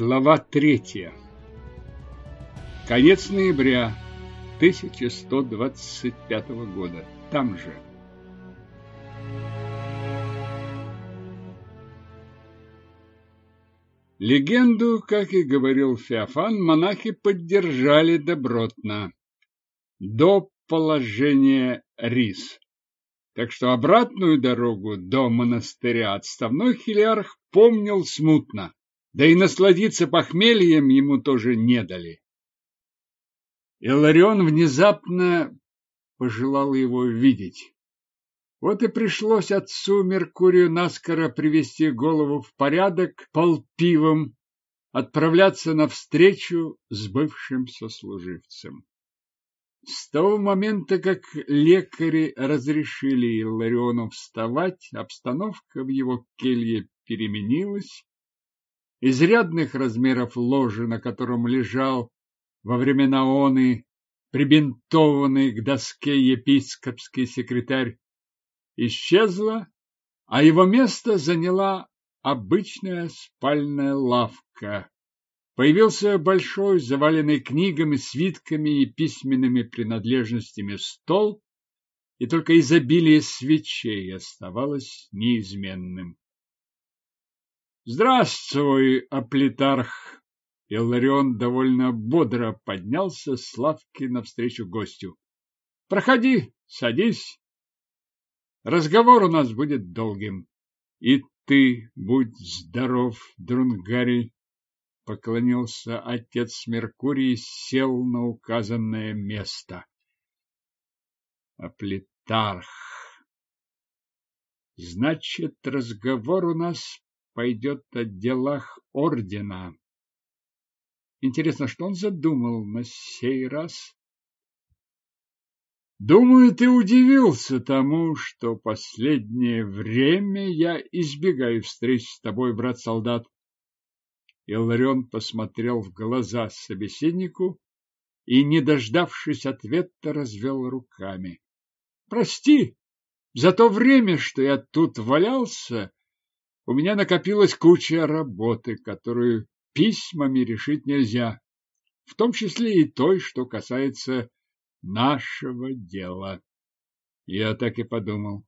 Глава третья. Конец ноября 1125 года. Там же. Легенду, как и говорил Феофан, монахи поддержали добротно. До положения рис. Так что обратную дорогу до монастыря отставной хилиарх помнил смутно да и насладиться похмельем ему тоже не дали. Иларион внезапно пожелал его видеть. Вот и пришлось отцу Меркурию наскоро привести голову в порядок полпивом, отправляться навстречу с бывшим сослуживцем. С того момента, как лекари разрешили Илариону вставать, обстановка в его келье переменилась, изрядных размеров ложи, на котором лежал во времена оны прибинтованный к доске епископский секретарь, исчезла, а его место заняла обычная спальная лавка. Появился большой, заваленный книгами, свитками и письменными принадлежностями стол, и только изобилие свечей оставалось неизменным. Здравствуй, Аплитарх! Илларион довольно бодро поднялся с лавки навстречу гостю. Проходи, садись. Разговор у нас будет долгим. И ты будь здоров, Друнгари, поклонился отец Меркурий и сел на указанное место. Аплитарх. Значит, разговор у нас пойдет о делах ордена. Интересно, что он задумал на сей раз? Думаю, ты удивился тому, что последнее время я избегаю встреч с тобой, брат-солдат. Иларион посмотрел в глаза собеседнику и, не дождавшись ответа, развел руками. Прости, за то время, что я тут валялся, у меня накопилась куча работы, которую письмами решить нельзя, в том числе и той, что касается нашего дела. Я так и подумал,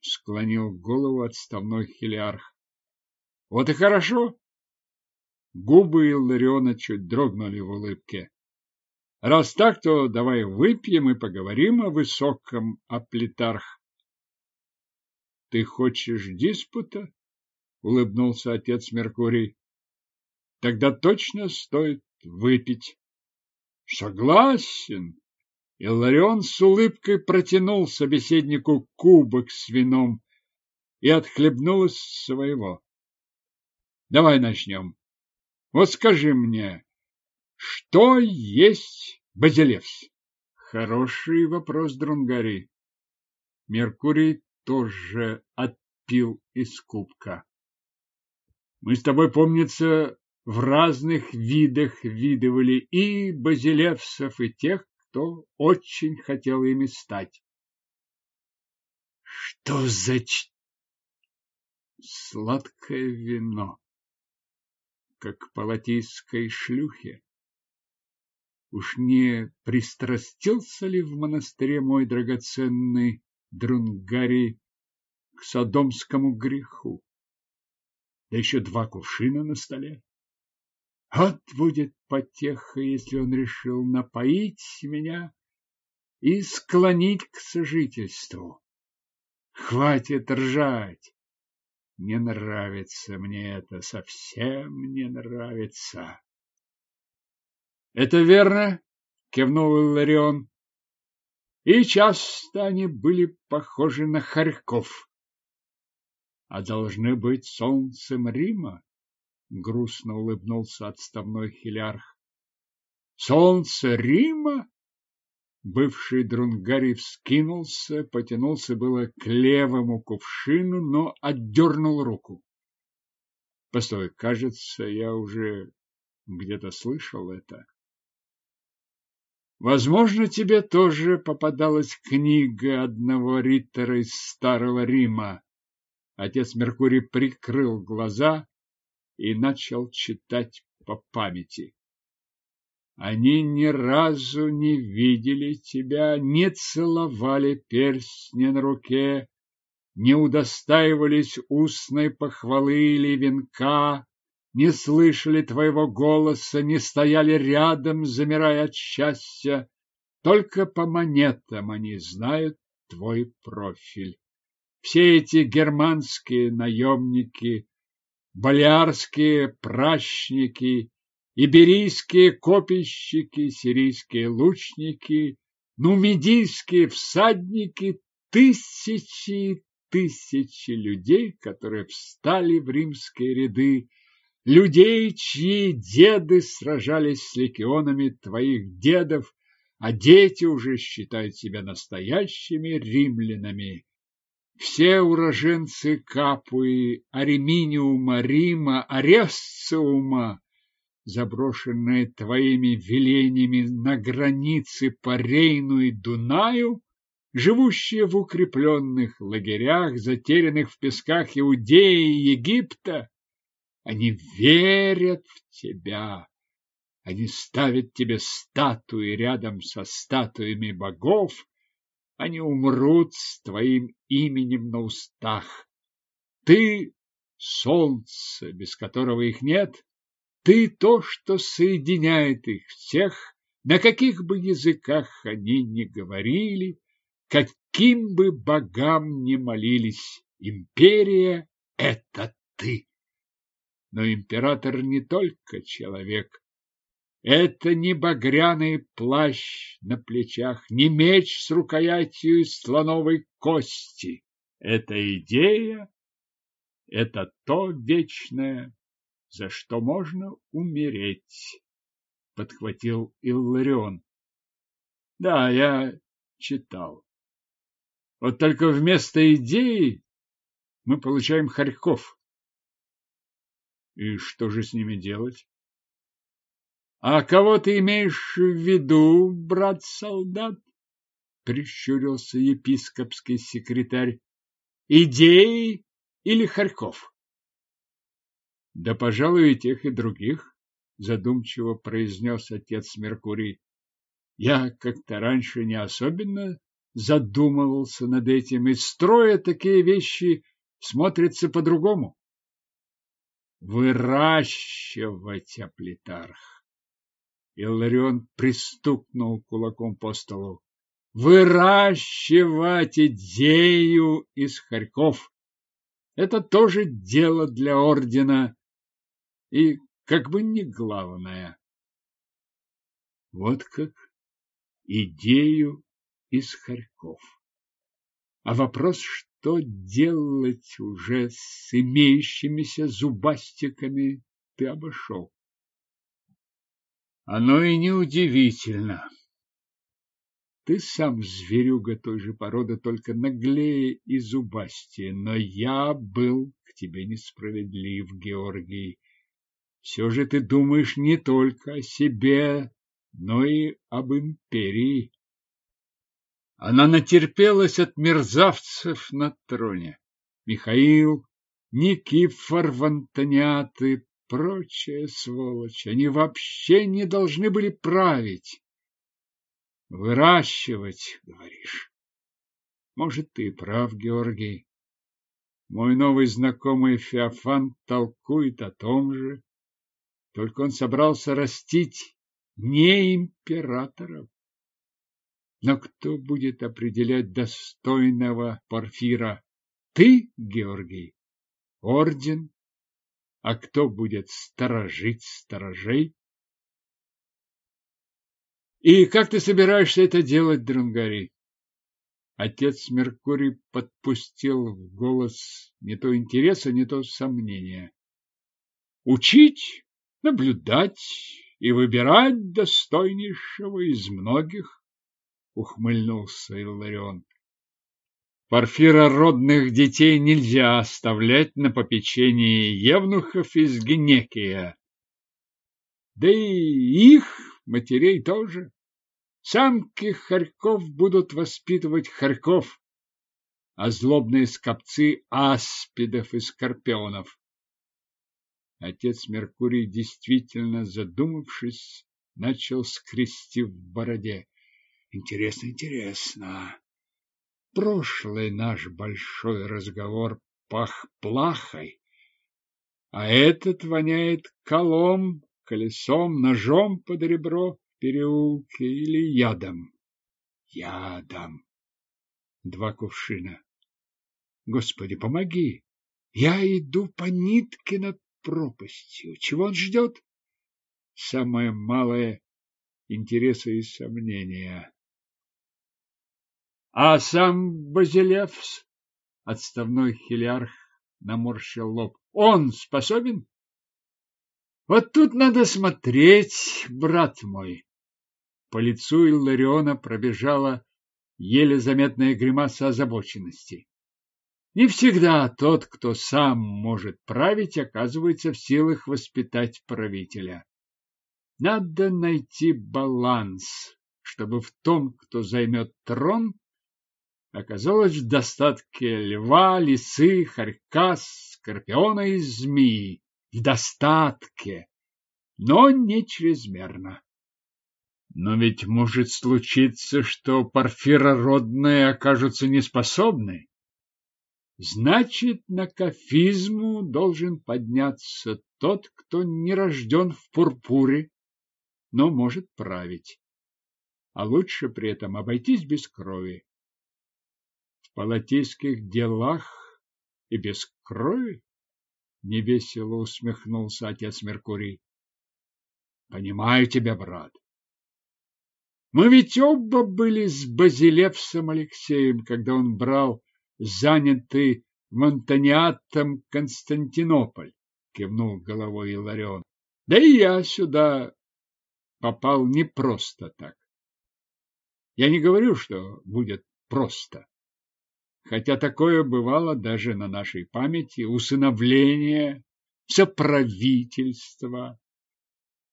склонил голову отставной хилиарх. Вот и хорошо. Губы Иллариона чуть дрогнули в улыбке. Раз так, то давай выпьем и поговорим о высоком аплитарх. Ты хочешь диспута? Улыбнулся отец Меркурий. Тогда точно стоит выпить. Согласен. Илларион с улыбкой протянул собеседнику кубок с вином и отхлебнул из своего. Давай начнем. Вот скажи мне, что есть базилевс? Хороший вопрос, Друнгари. Меркурий тоже отпил из кубка. Мы с тобой, помнится, в разных видах видывали и базилевсов, и тех, кто очень хотел ими стать. Что за ч... сладкое вино, как по латийской шлюхе? Уж не пристрастился ли в монастыре мой драгоценный Друнгарий к содомскому греху? Да еще два кувшина на столе. Вот будет потеха, если он решил напоить меня и склонить к сожительству. Хватит ржать. Не нравится мне это, совсем не нравится. Это верно, кивнул Иларион. И часто они были похожи на хорьков а должны быть солнцем Рима, грустно улыбнулся отставной хилярх. Солнце Рима? Бывший Друнгарий вскинулся, потянулся было к левому кувшину, но отдернул руку. Постой, кажется, я уже где-то слышал это. Возможно, тебе тоже попадалась книга одного риттера из Старого Рима, Отец Меркурий прикрыл глаза и начал читать по памяти. Они ни разу не видели тебя, не целовали перстни на руке, не удостаивались устной похвалы или венка, не слышали твоего голоса, не стояли рядом, замирая от счастья. Только по монетам они знают твой профиль. Все эти германские наемники, болярские пращники иберийские копийщики, сирийские лучники, нумидийские всадники, тысячи и тысячи людей, которые встали в римские ряды, людей, чьи деды сражались с легионами твоих дедов, а дети уже считают себя настоящими римлянами. Все уроженцы Капуи, Ареминиума, Рима, Аресциума заброшенные твоими велениями на границе по Рейну и Дунаю, живущие в укрепленных лагерях, затерянных в песках Иудеи и Египта, они верят в тебя. Они ставят тебе статуи рядом со статуями богов. Они умрут с твоим именем на устах. Ты — солнце, без которого их нет, ты то, что соединяет их всех, на каких бы языках они ни говорили, каким бы богам ни молились. Империя — это ты. Но император не только человек. Это не багряный плащ на плечах, не меч с рукоятью из слоновой кости. Это идея, это то вечное, за что можно умереть, подхватил Илларион. Да, я читал. Вот только вместо идеи мы получаем хорьков. И что же с ними делать? А кого ты имеешь в виду, брат-солдат? Прищурился епископский секретарь. Идеи или Харьков? Да, пожалуй, и тех, и других, задумчиво произнес отец Меркурий. Я как-то раньше не особенно задумывался над этим, и строя такие вещи смотрится по-другому. Выращивать аплитарх. Илларион пристукнул кулаком по столу. Выращивать идею из хорьков. Это тоже дело для ордена и как бы не главное. Вот как идею из Харьков. А вопрос, что делать уже с имеющимися зубастиками, ты обошел. Оно и неудивительно. Ты сам зверюга той же породы, только наглее и зубастее, но я был к тебе несправедлив, Георгий. Все же ты думаешь не только о себе, но и об империи. Она натерпелась от мерзавцев на троне. Михаил, Никифор Вантониат и прочая сволочь. Они вообще не должны были править. Выращивать, говоришь. Может, ты прав, Георгий. Мой новый знакомый Феофан толкует о том же. Только он собрался растить не императоров. Но кто будет определять достойного Порфира? Ты, Георгий? Орден? А кто будет сторожить сторожей? И как ты собираешься это делать, Дрангари? Отец Меркурий подпустил в голос не то интереса, не то сомнения. Учить наблюдать и выбирать достойнейшего из многих, ухмыльнулся Илларион. Порфирородных детей нельзя оставлять на попечении евнухов из Генекия. Да и их матерей тоже. Самки хорьков будут воспитывать хорьков, а злобные скопцы аспидов и скорпионов. Отец Меркурий, действительно задумавшись, начал скрести в бороде. Интересно, интересно. Прошлый наш большой разговор пах плахой, а этот воняет колом, колесом, ножом под ребро в переулке или ядом. Ядом. Два кувшина. Господи, помоги! Я иду по нитке над пропастью. Чего он ждет? Самое малое интереса и сомнения. А сам Базилевс, отставной хилиарх, наморщил лоб. Он способен? Вот тут надо смотреть, брат мой. По лицу Иллариона пробежала еле заметная гримаса озабоченности. Не всегда тот, кто сам может править, оказывается в силах воспитать правителя. Надо найти баланс, чтобы в том, кто займет трон, оказалось в достатке льва, лисы, хорька, скорпиона и змеи. В достатке, но не чрезмерно. Но ведь может случиться, что парфирородные окажутся неспособны. Значит, на кафизму должен подняться тот, кто не рожден в пурпуре, но может править. А лучше при этом обойтись без крови. В палатийских делах и без крови? Невесело усмехнулся отец Меркурий. Понимаю тебя, брат. Мы ведь оба были с Базилевсом Алексеем, когда он брал занятый Монтаниатом Константинополь, кивнул головой Иларион. Да и я сюда попал не просто так. Я не говорю, что будет просто. Хотя такое бывало даже на нашей памяти, усыновление, соправительство.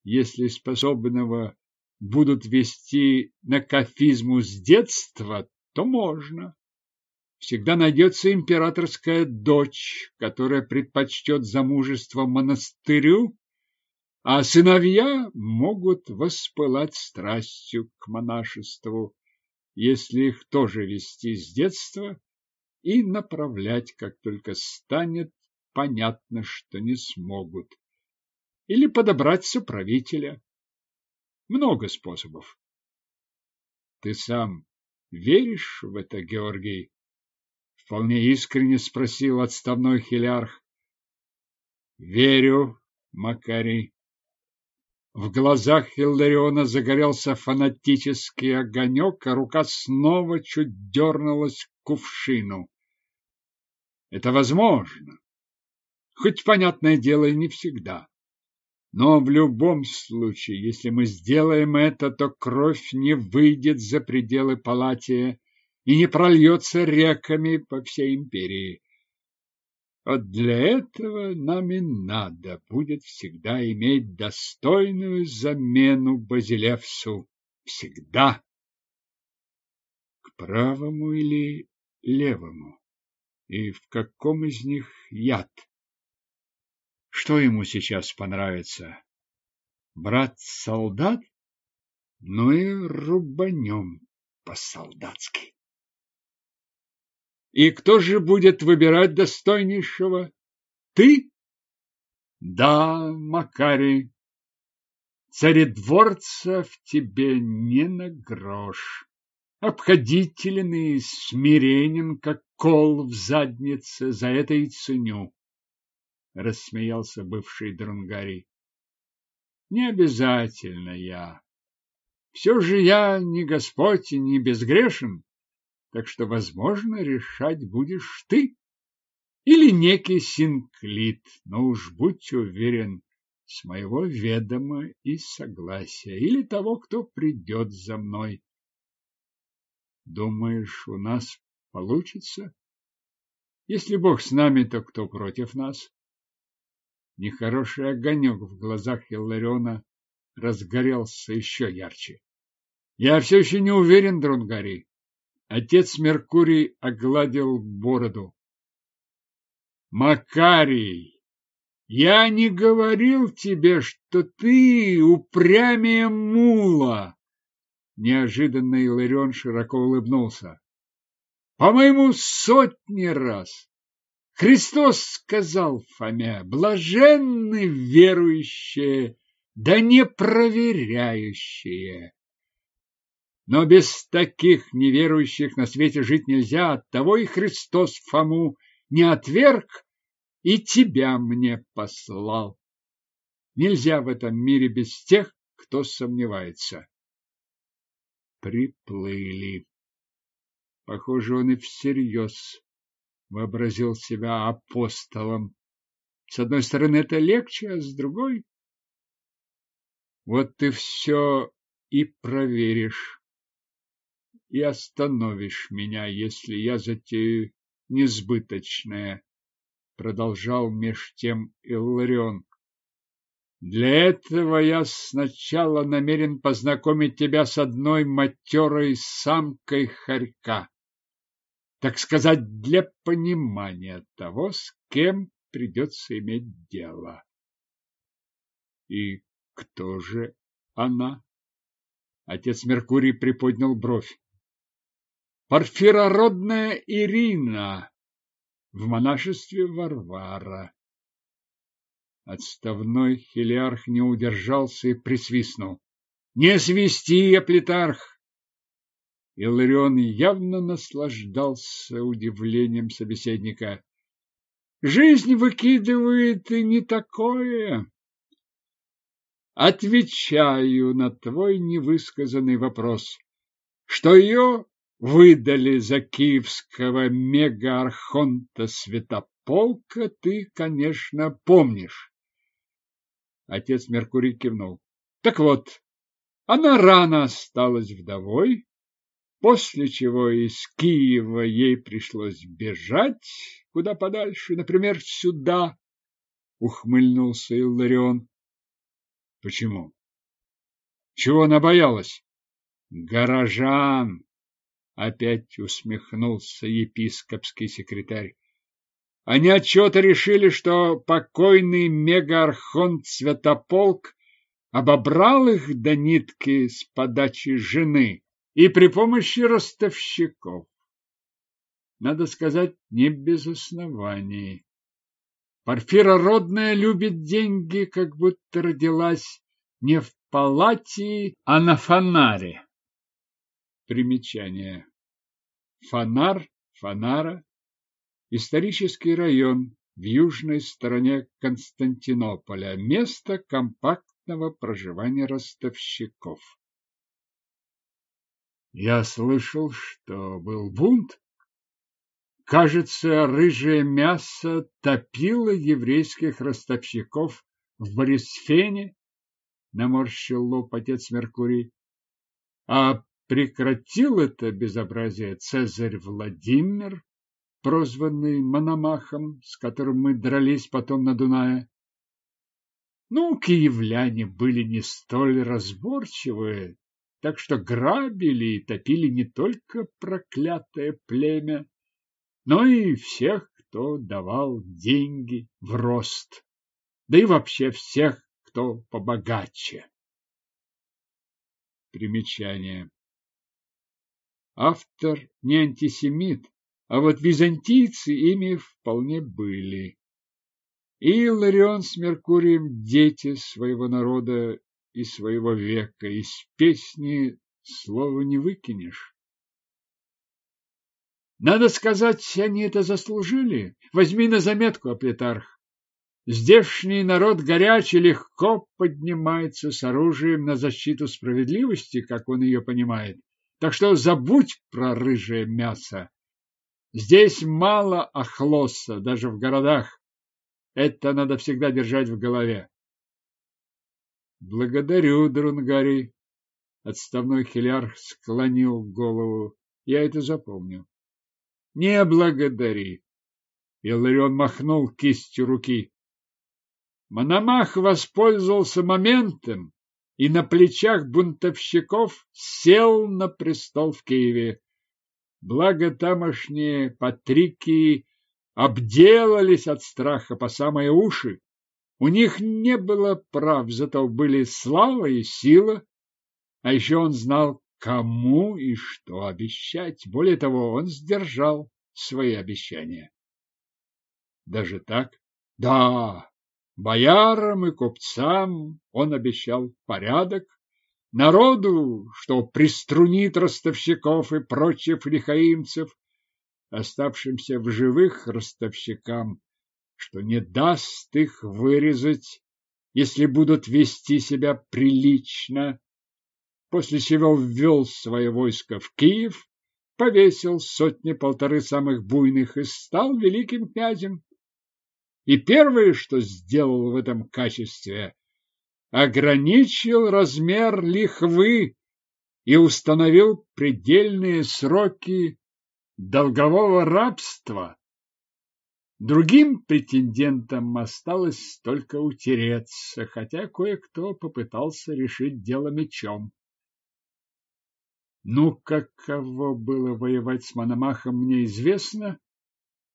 Если способного будут вести на кафизму с детства, то можно. Всегда найдется императорская дочь, которая предпочтет замужество монастырю, а сыновья могут воспылать страстью к монашеству, если их тоже вести с детства и направлять, как только станет понятно, что не смогут. Или подобрать соправителя. Много способов. Ты сам веришь в это, Георгий? Вполне искренне спросил отставной хилярх. Верю, Макарий. В глазах Хилдариона загорелся фанатический огонек, а рука снова чуть дернулась к кувшину. Это возможно. Хоть, понятное дело, и не всегда. Но в любом случае, если мы сделаем это, то кровь не выйдет за пределы Палатия и не прольется реками по всей империи. Вот для этого нам и надо будет всегда иметь достойную замену Базилевсу. Всегда. К правому или левому? И в каком из них яд? Что ему сейчас понравится? Брат-солдат? Ну и рубанем по-солдатски. И кто же будет выбирать достойнейшего? Ты? Да, Макарий. Царедворца в тебе не на грош. Обходителен и смиренен, как кол в заднице, за это и ценю. Рассмеялся бывший Дронгарий. Не обязательно я. Все же я не Господь и не безгрешен так что, возможно, решать будешь ты или некий синклит, но уж будь уверен, с моего ведома и согласия, или того, кто придет за мной. Думаешь, у нас получится? Если Бог с нами, то кто против нас? Нехороший огонек в глазах Иллариона разгорелся еще ярче. Я все еще не уверен, Дронгари. Отец Меркурий огладил бороду. Макарий, Я не говорил тебе, что ты упрямее мула. Неожиданно Иларион широко улыбнулся. По-моему, сотни раз. Христос сказал Фоме, блаженны верующие, да не проверяющие. Но без таких неверующих на свете жить нельзя, оттого и Христос Фому не отверг и тебя мне послал. Нельзя в этом мире без тех, кто сомневается. Приплыли. Похоже, он и всерьез вообразил себя апостолом. С одной стороны, это легче, а с другой... Вот ты все и проверишь, и остановишь меня, если я затею несбыточное, продолжал меж тем Илларион. Для этого я сначала намерен познакомить тебя с одной матерой самкой хорька так сказать, для понимания того, с кем придется иметь дело. И кто же она? Отец Меркурий приподнял бровь. Порфирородная Ирина, в монашестве Варвара. Отставной хелиарх не удержался и присвистнул. Не свисти, Аплитарх! Иларион явно наслаждался удивлением собеседника. Жизнь выкидывает и не такое. Отвечаю на твой невысказанный вопрос, что ее выдали за киевского мега-архонта Святополка, ты, конечно, помнишь. Отец Меркурий кивнул. Так вот, она рано осталась вдовой, после чего из Киева ей пришлось бежать куда подальше, например, сюда, ухмыльнулся Илларион. Почему? Чего она боялась? Горожан, опять усмехнулся епископский секретарь. Они отчета решили, что покойный мегархонт Святополк обобрал их до нитки с подачи жены и при помощи ростовщиков. Надо сказать, не без оснований. Порфира родная любит деньги, как будто родилась не в палате, а на фонаре. Примечание. Фонар, фонара, исторический район в южной стороне Константинополя, место компактного проживания ростовщиков. Я слышал, что был бунт. Кажется, рыжее мясо топило еврейских ростовщиков в Борисфене, наморщил лоб отец Меркурий. А прекратил это безобразие Цезарь Владимир, прозванный Мономахом, с которым мы дрались потом на Дунае. Ну, киевляне были не столь разборчивые, так что грабили и топили не только проклятое племя, но и всех, кто давал деньги в рост, да и вообще всех, кто побогаче. Примечание. Автор не антисемит, а вот византийцы ими вполне были. И Ларион с Меркурием дети своего народа и своего века, из песни слова не выкинешь. Надо сказать, они это заслужили. Возьми на заметку, Аплетарх. Здешний народ горячий легко поднимается с оружием на защиту справедливости, как он ее понимает. Так что забудь про рыжее мясо. Здесь мало охлоса, даже в городах. Это надо всегда держать в голове. Благодарю, Друнгари. Отставной хилярх склонил голову. Я это запомню. Не благодари. Иларион махнул кистью руки. Мономах воспользовался моментом и на плечах бунтовщиков сел на престол в Киеве. Благо тамошние патрики обделались от страха по самые уши. У них не было прав, зато были слава и сила. А еще он знал, кому и что обещать. Более того, он сдержал свои обещания. Даже так? Да, боярам и купцам он обещал порядок, народу, что приструнит ростовщиков и прочих лихаимцев, оставшимся в живых ростовщикам, что не даст их вырезать, если будут вести себя прилично, после чего ввел свое войско в Киев, повесил сотни-полторы самых буйных и стал великим князем. И первое, что сделал в этом качестве, ограничил размер лихвы и установил предельные сроки долгового рабства. Другим претендентам осталось только утереться, хотя кое-кто попытался решить дело мечом. Ну, каково было воевать с Мономахом, мне известно,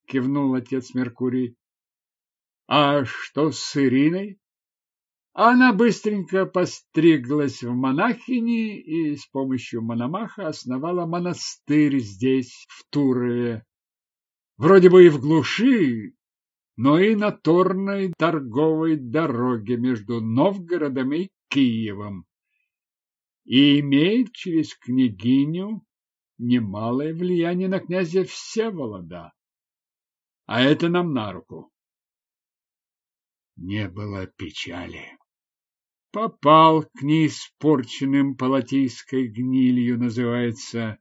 кивнул отец Меркурий. А что с Ириной? Она быстренько постриглась в монахини и с помощью Мономаха основала монастырь здесь, в Турове. Вроде бы и в глуши, но и на торной торговой дороге между Новгородом и Киевом и имеет через княгиню немалое влияние на князя Всеволода. А это нам на руку. Не было печали. Попал к неиспорченным палатийской гнилью, называется.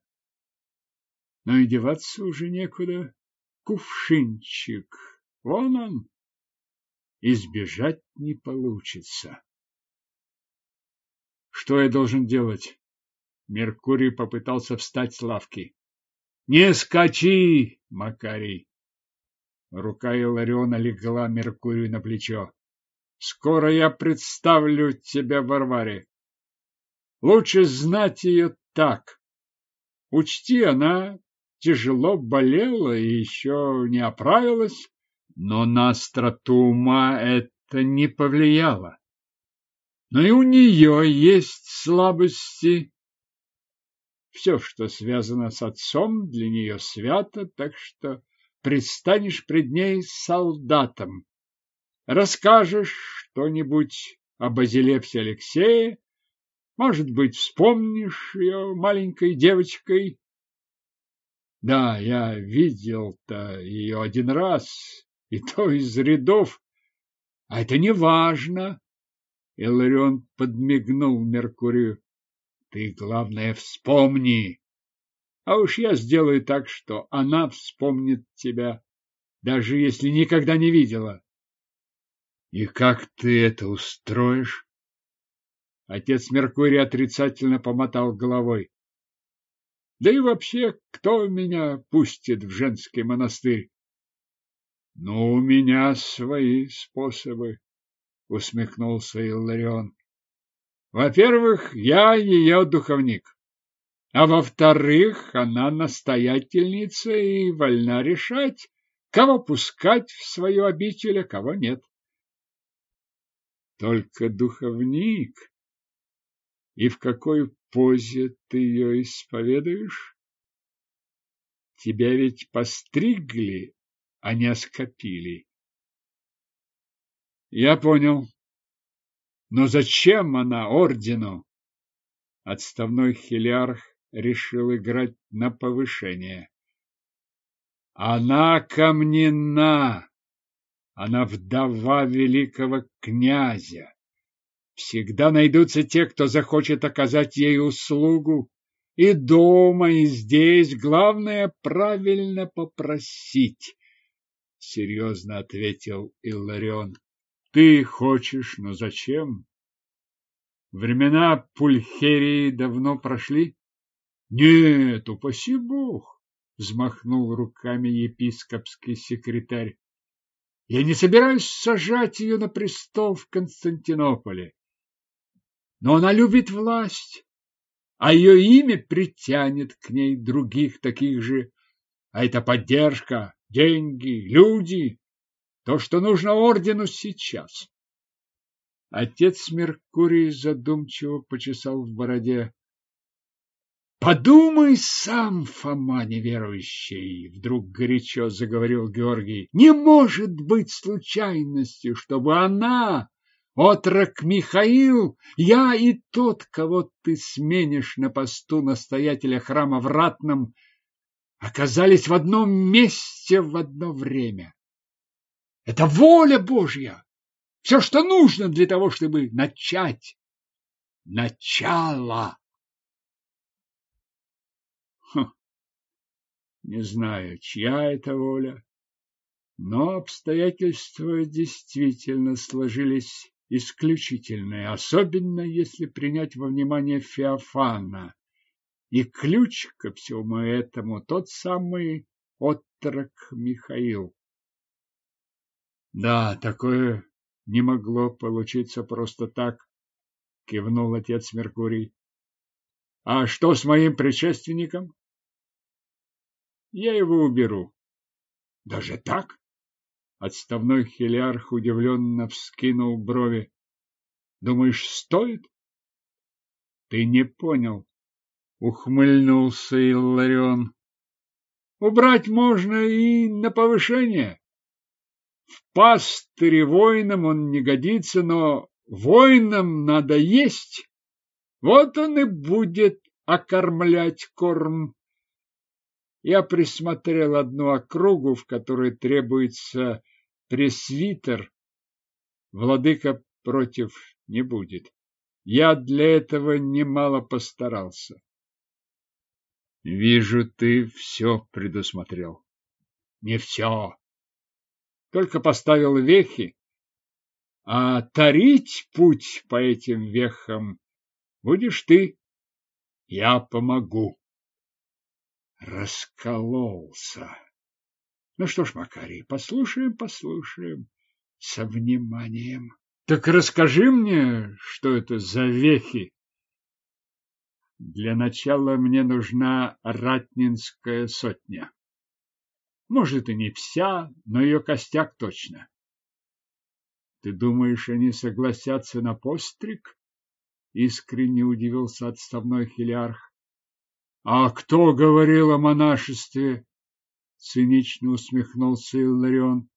Но и деваться уже некуда. Кувшинчик, вон он. Избежать не получится. Что я должен делать? Меркурий попытался встать с лавки. Не скачи, Макарий. Рука Илариона легла Меркурию на плечо. Скоро я представлю тебя Варваре. Лучше знать ее так. Учти, она тяжело болела и еще не оправилась, но на остроту ума это не повлияло но и у нее есть слабости. Все, что связано с отцом, для нее свято, так что предстанешь пред ней солдатом. Расскажешь что-нибудь о Базилевсе Алексее, может быть, вспомнишь ее маленькой девочкой. Да, я видел-то ее один раз, и то из рядов. А это не важно. Иларион подмигнул Меркурию. Ты, главное, вспомни. А уж я сделаю так, что она вспомнит тебя, даже если никогда не видела. И как ты это устроишь? Отец Меркурий отрицательно помотал головой. Да и вообще, кто меня пустит в женский монастырь? Ну, у меня свои способы усмехнулся Илларион. Во-первых, я ее духовник. А во-вторых, она настоятельница и вольна решать, кого пускать в свою обитель, а кого нет. Только духовник. И в какой позе ты ее исповедуешь? Тебя ведь постригли, а не оскопили. Я понял. Но зачем она ордену? Отставной хилиарх решил играть на повышение. Она камнена, она вдова великого князя. Всегда найдутся те, кто захочет оказать ей услугу. И дома, и здесь главное правильно попросить, — серьезно ответил Илларион. Ты хочешь, но зачем? Времена Пульхерии давно прошли? Нет, упаси бог, взмахнул руками епископский секретарь. Я не собираюсь сажать ее на престол в Константинополе. Но она любит власть, а ее имя притянет к ней других таких же. А это поддержка, деньги, люди, то, что нужно ордену сейчас. Отец Меркурий задумчиво почесал в бороде. Подумай сам, Фома неверующий, вдруг горячо заговорил Георгий. Не может быть случайностью, чтобы она, отрок Михаил, я и тот, кого ты сменишь на посту настоятеля храма в Ратном, оказались в одном месте в одно время. Это воля Божья. Все, что нужно для того, чтобы начать. Начало. Хм. Не знаю, чья это воля, но обстоятельства действительно сложились исключительные, особенно если принять во внимание Феофана. И ключ ко всему этому тот самый отрок Михаил. Да, такое не могло получиться просто так, кивнул отец Меркурий. А что с моим предшественником? Я его уберу. Даже так? Отставной хилиарх удивленно вскинул брови. Думаешь, стоит? Ты не понял. Ухмыльнулся Илларион. Убрать можно и на повышение. В пастыре воинам он не годится, но воинам надо есть. Вот он и будет окормлять корм я присмотрел одну округу, в которой требуется пресвитер. Владыка против не будет. Я для этого немало постарался. Вижу, ты все предусмотрел. Не все. Только поставил вехи. А тарить путь по этим вехам будешь ты. Я помогу раскололся. Ну что ж, Макарий, послушаем, послушаем со вниманием. Так расскажи мне, что это за вехи. Для начала мне нужна ратнинская сотня. Может, и не вся, но ее костяк точно. Ты думаешь, они согласятся на постриг? Искренне удивился отставной хилиарх. А кто говорил о монашестве? Цинично усмехнулся Илларион.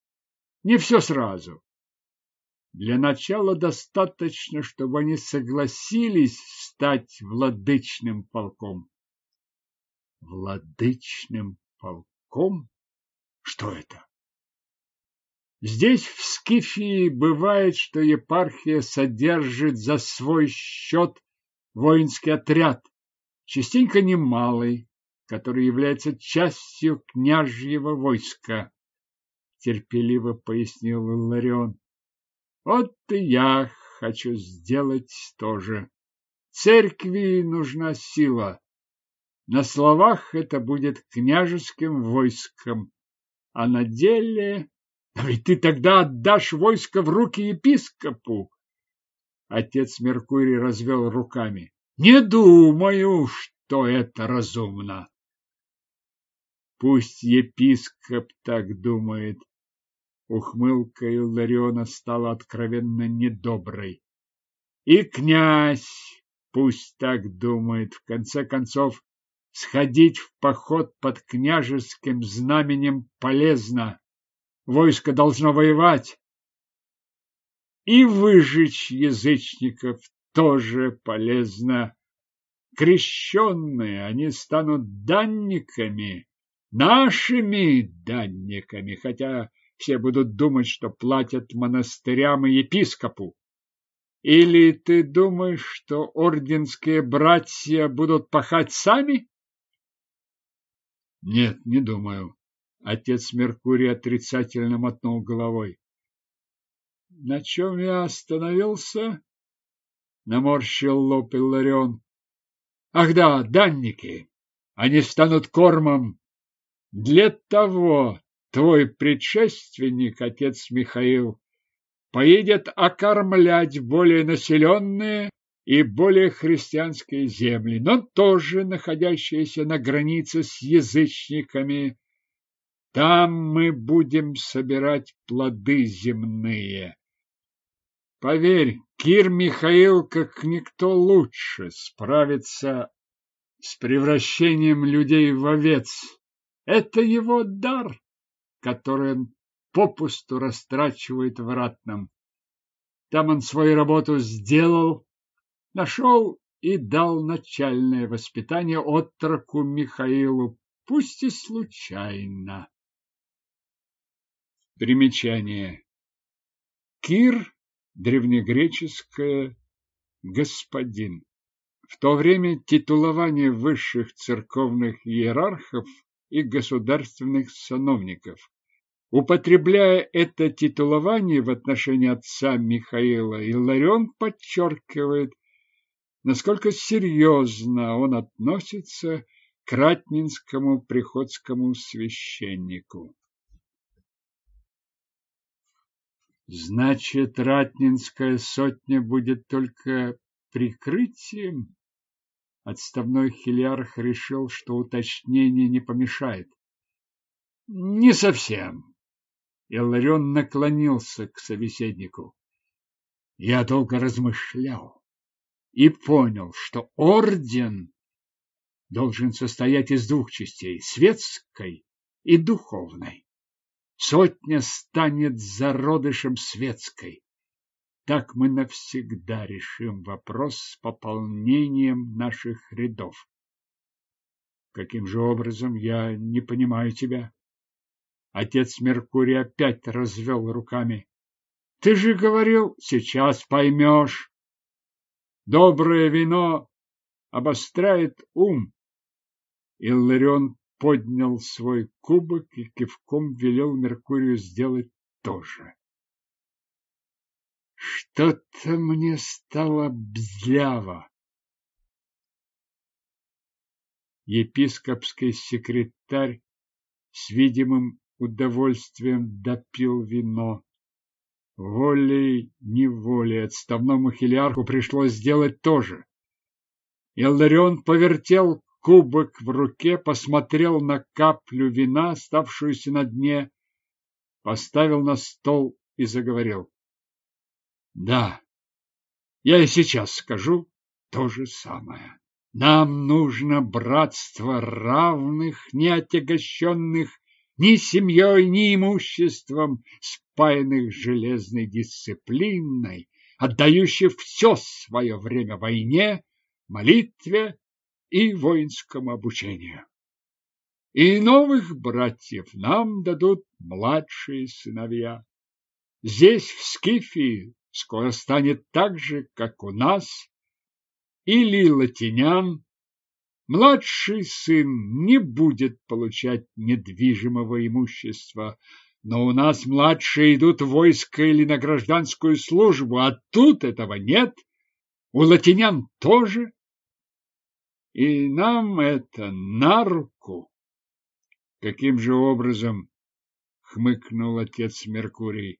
Не все сразу. Для начала достаточно, чтобы они согласились стать владычным полком. Владычным полком? Что это? Здесь, в Скифии, бывает, что епархия содержит за свой счет воинский отряд, частенько немалый, который является частью княжьего войска, терпеливо пояснил Ларион. Вот и я хочу сделать то же. Церкви нужна сила. На словах это будет княжеским войском, а на деле... Но ведь ты тогда отдашь войско в руки епископу. Отец Меркурий развел руками. Не думаю, что это разумно. Пусть епископ так думает. Ухмылка Иллариона стала откровенно недоброй. И князь пусть так думает. В конце концов, сходить в поход под княжеским знаменем полезно. Войско должно воевать. И выжечь язычников тоже полезно. Крещенные они станут данниками, нашими данниками, хотя все будут думать, что платят монастырям и епископу. Или ты думаешь, что орденские братья будут пахать сами? Нет, не думаю. Отец Меркурий отрицательно мотнул головой. На чем я остановился? Наморщил лоб Илларион. Ах да, данники! Они станут кормом. Для того твой предшественник, отец Михаил, поедет окормлять более населенные и более христианские земли, но тоже находящиеся на границе с язычниками. Там мы будем собирать плоды земные. Поверь, Кир Михаил как никто лучше справится с превращением людей в овец. Это его дар, который он попусту растрачивает в ратном. Там он свою работу сделал, нашел и дал начальное воспитание отроку Михаилу, пусть и случайно. Примечание. Кир – древнегреческое «господин». В то время титулование высших церковных иерархов и государственных сановников. Употребляя это титулование в отношении отца Михаила, Илларион подчеркивает, насколько серьезно он относится к ратнинскому приходскому священнику. Значит, ратнинская сотня будет только прикрытием? Отставной хилиарх решил, что уточнение не помешает. Не совсем. Иларион наклонился к собеседнику. Я долго размышлял и понял, что орден должен состоять из двух частей – светской и духовной. Сотня станет зародышем светской. Так мы навсегда решим вопрос с пополнением наших рядов. Каким же образом, я не понимаю тебя. Отец Меркурий опять развел руками. Ты же говорил, сейчас поймешь. Доброе вино обостряет ум. Илларион поднял свой кубок и кивком велел Меркурию сделать то же. Что-то мне стало бзляво. Епископский секретарь с видимым удовольствием допил вино. Волей-неволей отставному хилиарху пришлось сделать то же. Элдарион повертел кубок в руке, посмотрел на каплю вина, оставшуюся на дне, поставил на стол и заговорил. Да, я и сейчас скажу то же самое. Нам нужно братство равных, не отягощенных ни семьей, ни имуществом, спаянных железной дисциплиной, отдающих все свое время войне, молитве и воинскому обучению. И новых братьев нам дадут младшие сыновья. Здесь, в Скифии, скоро станет так же, как у нас, или латинян, младший сын не будет получать недвижимого имущества, но у нас младшие идут в войско или на гражданскую службу, а тут этого нет, у латинян тоже. И нам это на руку. Каким же образом, хмыкнул отец Меркурий,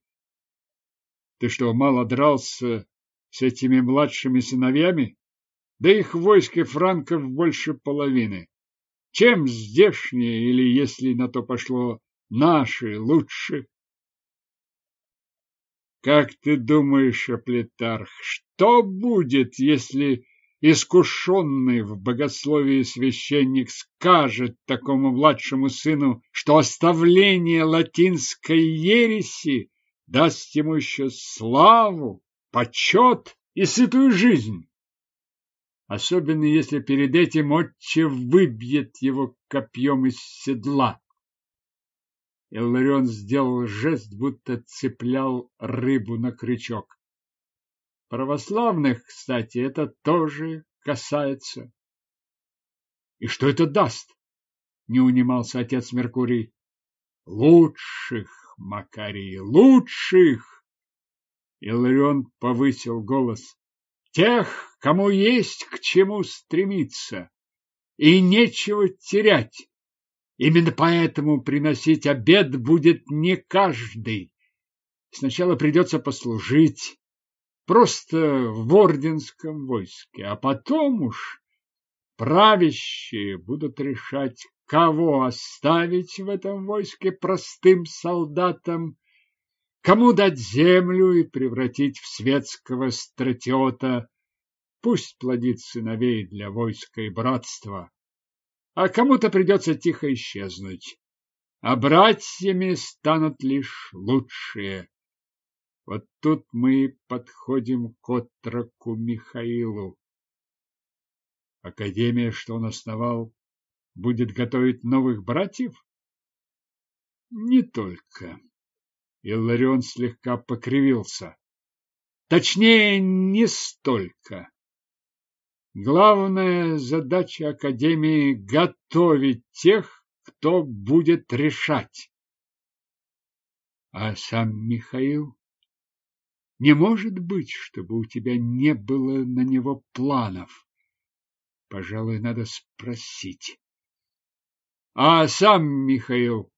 ты что, мало дрался с этими младшими сыновьями? Да их в франков больше половины. Чем здешние, или, если на то пошло, наши лучше? Как ты думаешь, Аплетарх, что будет, если искушенный в богословии священник скажет такому младшему сыну, что оставление латинской ереси даст ему еще славу, почет и сытую жизнь. Особенно если перед этим отче выбьет его копьем из седла. Илларион сделал жест, будто цеплял рыбу на крючок. Православных, кстати, это тоже касается. И что это даст? Не унимался отец Меркурий. Лучших Макарий, лучших! Иларион повысил голос. Тех, кому есть к чему стремиться, и нечего терять. Именно поэтому приносить обед будет не каждый. Сначала придется послужить, просто в орденском войске, а потом уж правящие будут решать, кого оставить в этом войске простым солдатам Кому дать землю и превратить в светского стратиота, пусть плодит сыновей для войска и братства, а кому-то придется тихо исчезнуть, а братьями станут лишь лучшие. Вот тут мы подходим к отроку Михаилу. Академия, что он основал, будет готовить новых братьев? Не только. Илларион слегка покривился. Точнее, не столько. Главная задача Академии — готовить тех, кто будет решать. А сам Михаил? Не может быть, чтобы у тебя не было на него планов. Пожалуй, надо спросить. А сам Михаил?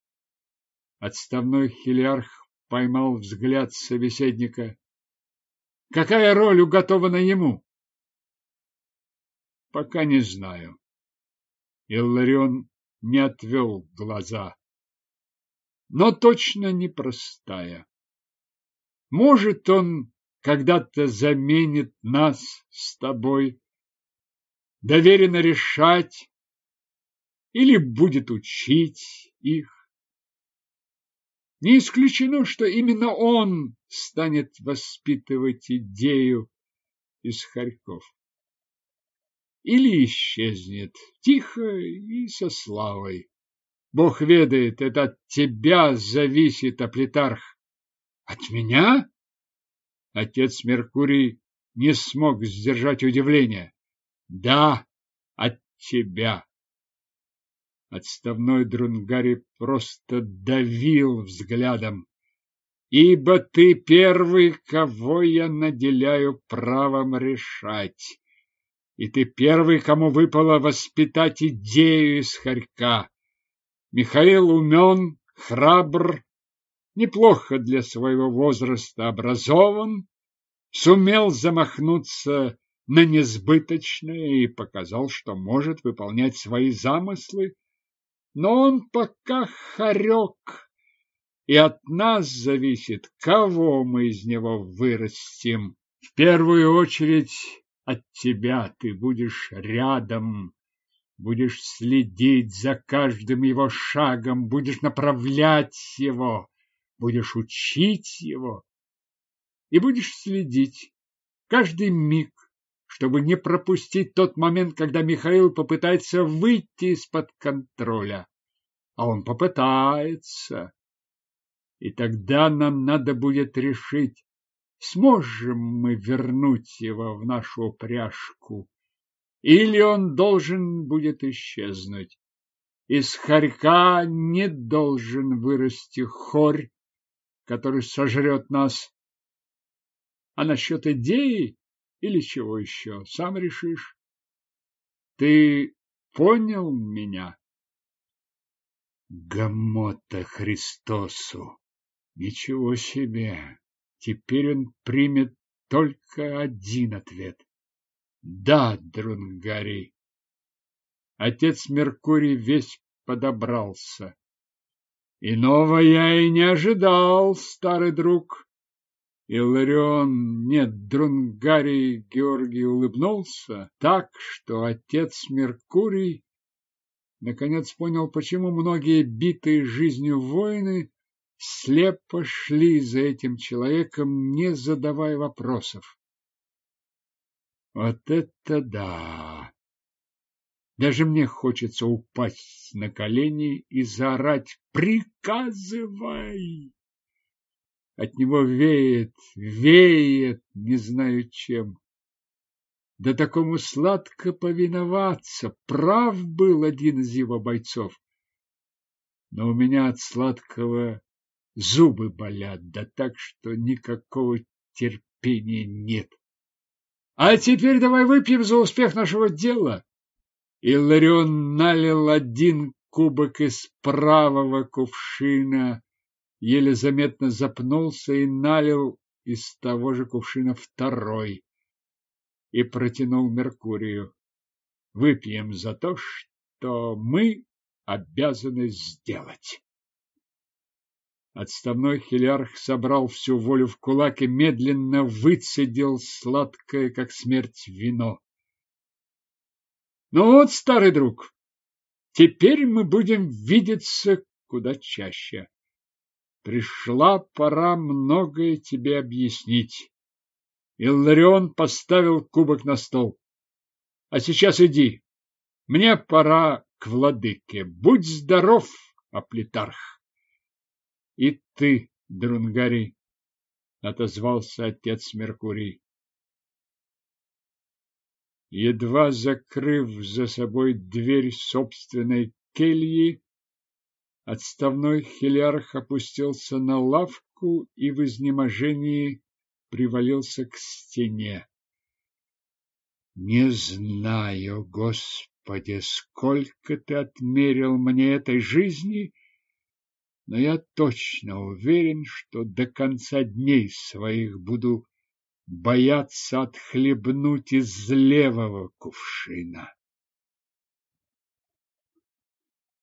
Отставной хилиарх поймал взгляд собеседника. Какая роль уготована ему? Пока не знаю. Илларион не отвел глаза. Но точно непростая. Может, он когда-то заменит нас с тобой, доверенно решать или будет учить их. Не исключено, что именно он станет воспитывать идею из Харьков. Или исчезнет тихо и со славой. Бог ведает, это от тебя зависит, Аплитарх. От меня? Отец Меркурий не смог сдержать удивления. Да, от тебя. Отставной Друнгари просто давил взглядом. Ибо ты первый, кого я наделяю правом решать. И ты первый, кому выпало воспитать идею из хорька. Михаил умен, храбр, неплохо для своего возраста образован, сумел замахнуться на несбыточное и показал, что может выполнять свои замыслы но он пока хорек, и от нас зависит, кого мы из него вырастим. В первую очередь от тебя ты будешь рядом, будешь следить за каждым его шагом, будешь направлять его, будешь учить его и будешь следить каждый миг, чтобы не пропустить тот момент, когда Михаил попытается выйти из-под контроля. А он попытается. И тогда нам надо будет решить, сможем мы вернуть его в нашу упряжку, или он должен будет исчезнуть. Из хорька не должен вырасти хорь, который сожрет нас. А насчет идеи или чего еще, сам решишь. Ты понял меня? Гамота Христосу! Ничего себе! Теперь он примет только один ответ. Да, Друнгари. Отец Меркурий весь подобрался. Иного я и не ожидал, старый друг. Иларион, нет, Друнгарий Георгий улыбнулся так, что отец Меркурий наконец понял, почему многие битые жизнью воины слепо шли за этим человеком, не задавая вопросов. Вот это да! Даже мне хочется упасть на колени и заорать «Приказывай!» От него веет, веет, не знаю чем. Да такому сладко повиноваться. Прав был один из его бойцов. Но у меня от сладкого зубы болят, да так, что никакого терпения нет. А теперь давай выпьем за успех нашего дела. Илларион налил один кубок из правого кувшина, еле заметно запнулся и налил из того же кувшина второй и протянул Меркурию. Выпьем за то, что мы обязаны сделать. Отставной хилярх собрал всю волю в кулак и медленно выцедил сладкое, как смерть, вино. Ну вот, старый друг, теперь мы будем видеться куда чаще. Пришла пора многое тебе объяснить. Илларион поставил кубок на стол. А сейчас иди. Мне пора к владыке. Будь здоров, Аплитарх. И ты, Друнгари, отозвался отец Меркурий. Едва закрыв за собой дверь собственной кельи, отставной хилярх опустился на лавку и в изнеможении привалился к стене. Не знаю, Господи, сколько ты отмерил мне этой жизни, но я точно уверен, что до конца дней своих буду бояться отхлебнуть из левого кувшина.